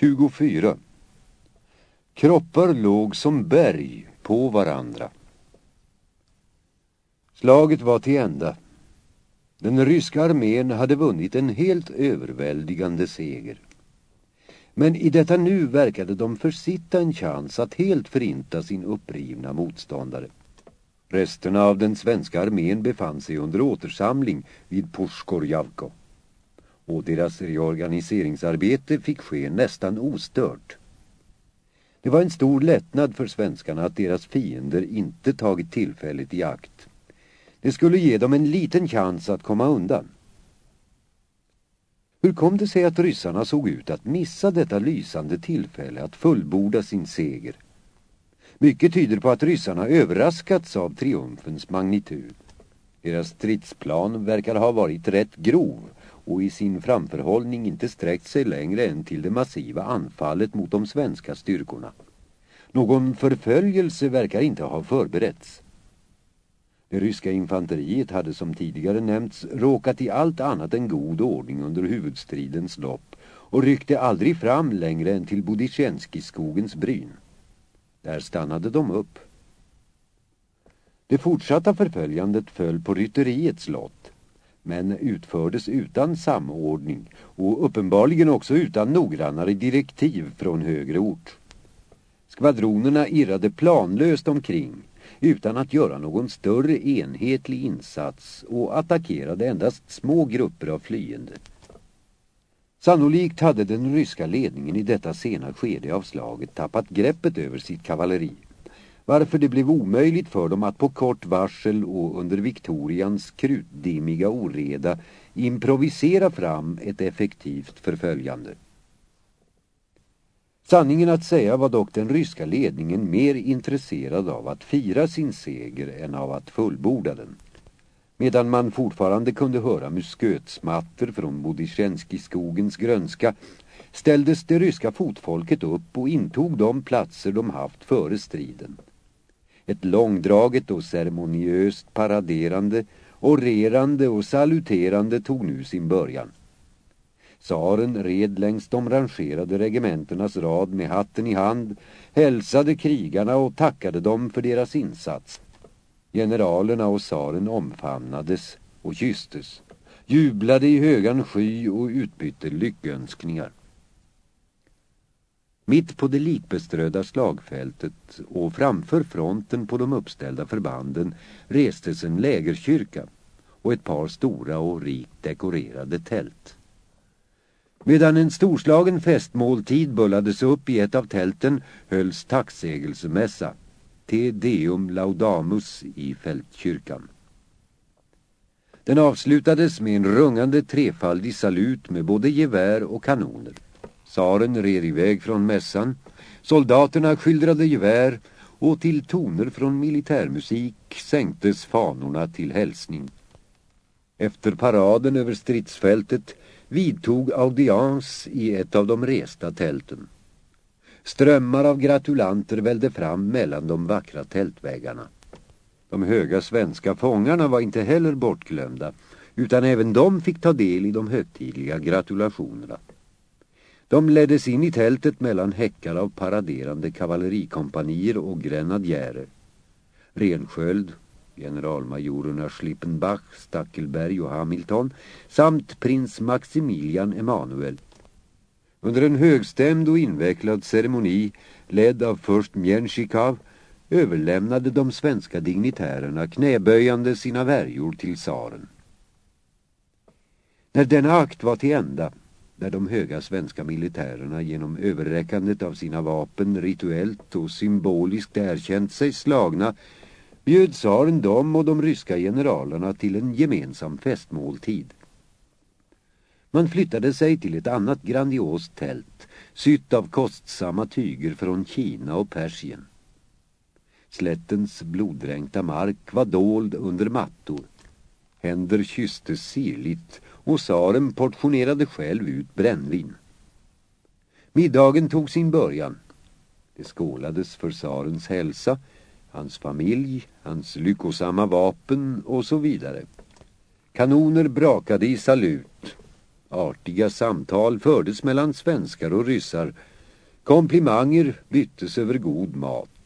24. Kroppar låg som berg på varandra. Slaget var till ända. Den ryska armén hade vunnit en helt överväldigande seger. Men i detta nu verkade de försitta en chans att helt förinta sin upprivna motståndare. Resterna av den svenska armén befann sig under återsamling vid Pushkorjavko och deras reorganiseringsarbete fick ske nästan ostört. Det var en stor lättnad för svenskarna att deras fiender inte tagit tillfället i akt. Det skulle ge dem en liten chans att komma undan. Hur kom det sig att ryssarna såg ut att missa detta lysande tillfälle att fullborda sin seger? Mycket tyder på att ryssarna överraskats av triumfens magnitud. Deras stridsplan verkar ha varit rätt grov och i sin framförhållning inte sträckt sig längre än till det massiva anfallet mot de svenska styrkorna. Någon förföljelse verkar inte ha förberetts. Det ryska infanteriet hade som tidigare nämnts råkat i allt annat än god ordning under huvudstridens lopp och ryckte aldrig fram längre än till Bodichenskiskogens bryn. Där stannade de upp. Det fortsatta förföljandet föll på rytteriets lott men utfördes utan samordning och uppenbarligen också utan noggrannare direktiv från högre ort. Skvadronerna irrade planlöst omkring utan att göra någon större enhetlig insats och attackerade endast små grupper av flyende. Sannolikt hade den ryska ledningen i detta sena skede av slaget tappat greppet över sitt kavalleri varför det blev omöjligt för dem att på kort varsel och under Viktorians krutdimmiga oreda improvisera fram ett effektivt förföljande. Sanningen att säga var dock den ryska ledningen mer intresserad av att fira sin seger än av att fullborda den. Medan man fortfarande kunde höra muskötsmatter från Bodichenskiskogens grönska ställdes det ryska fotfolket upp och intog de platser de haft före striden. Ett långdraget och ceremoniöst paraderande, orerande och saluterande tog nu sin början. Saren red längs de rangerade regementernas rad med hatten i hand, hälsade krigarna och tackade dem för deras insats. Generalerna och saren omfamnades och kysstes, jublade i högan sky och utbytte lyckönskningar. Mitt på det likbeströdda slagfältet och framför fronten på de uppställda förbanden restes en lägerkyrka och ett par stora och rikt dekorerade tält. Medan en storslagen festmåltid bullades upp i ett av tälten hölls tacksägelsemässa, Te Deum Laudamus i fältkyrkan. Den avslutades med en rungande trefaldig salut med både gevär och kanoner. Saren red iväg från mässan, soldaterna skildrade gevär och till toner från militärmusik sänktes fanorna till hälsning. Efter paraden över stridsfältet vidtog audiens i ett av de resta tälten. Strömmar av gratulanter välde fram mellan de vackra tältväggarna. De höga svenska fångarna var inte heller bortglömda utan även de fick ta del i de högtidliga gratulationerna. De leddes in i tältet mellan häckar av paraderande kavallerikompanier och grenadjärer. Rensköld, generalmajorerna Schlippenbach, Stackelberg och Hamilton samt prins Maximilian Emanuel. Under en högstämd och invecklad ceremoni ledd av först Mjenchikov överlämnade de svenska dignitärerna knäböjande sina värjor till saren. När denna akt var till ända där de höga svenska militärerna genom överräckandet av sina vapen rituellt och symboliskt erkänt sig slagna bjöd tsaren dem och de ryska generalerna till en gemensam festmåltid. Man flyttade sig till ett annat grandiost tält, sytt av kostsamma tyger från Kina och Persien. Slättens bloddränkta mark var dold under mattor. Händer kysstes sirligt och tsaren portionerade själv ut brännvin. Middagen tog sin början. Det skålades för tsarens hälsa, hans familj, hans lyckosamma vapen och så vidare. Kanoner brakade i salut Artiga samtal fördes mellan svenskar och ryssar. Komplimanger byttes över god mat.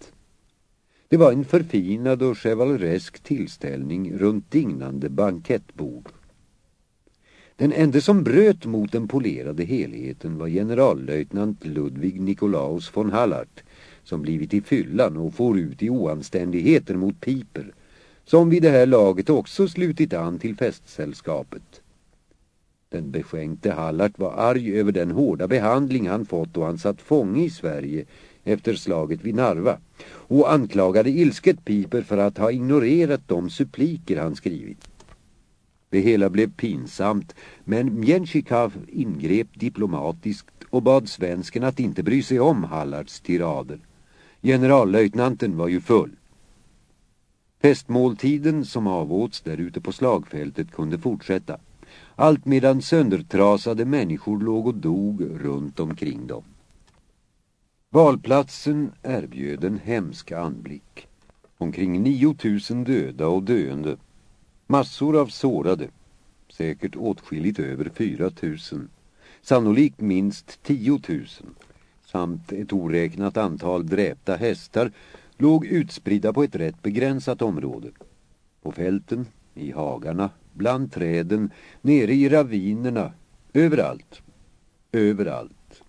Det var en förfinad och chevaleresk tillställning runt dignande bankettbord. Den enda som bröt mot den polerade helheten var generallöjtnant Ludvig Nikolaus von Hallart som blivit i fyllan och får ut i oanständigheter mot Piper som vid det här laget också slutit an till festsällskapet. Den beskänkte Hallart var arg över den hårda behandling han fått då han satt fånge i Sverige efter slaget vid Narva och anklagade ilsket Piper för att ha ignorerat de suppliker han skrivit. Det hela blev pinsamt men Mjenchikov ingrep diplomatiskt och bad svensken att inte bry sig om Hallards tirader. Generallöjtnanten var ju full. Festmåltiden som avåts där ute på slagfältet kunde fortsätta. Allt medan söndertrasade människor låg och dog runt omkring dem. Valplatsen erbjöd en hemsk anblick. Omkring 9000 döda och döende. Massor av sårade. Säkert åtskilligt över 4000. Sannolikt minst 10 000. Samt ett oräknat antal dräpta hästar låg utspridda på ett rätt begränsat område. På fälten, i hagarna, bland träden, nere i ravinerna, överallt. Överallt.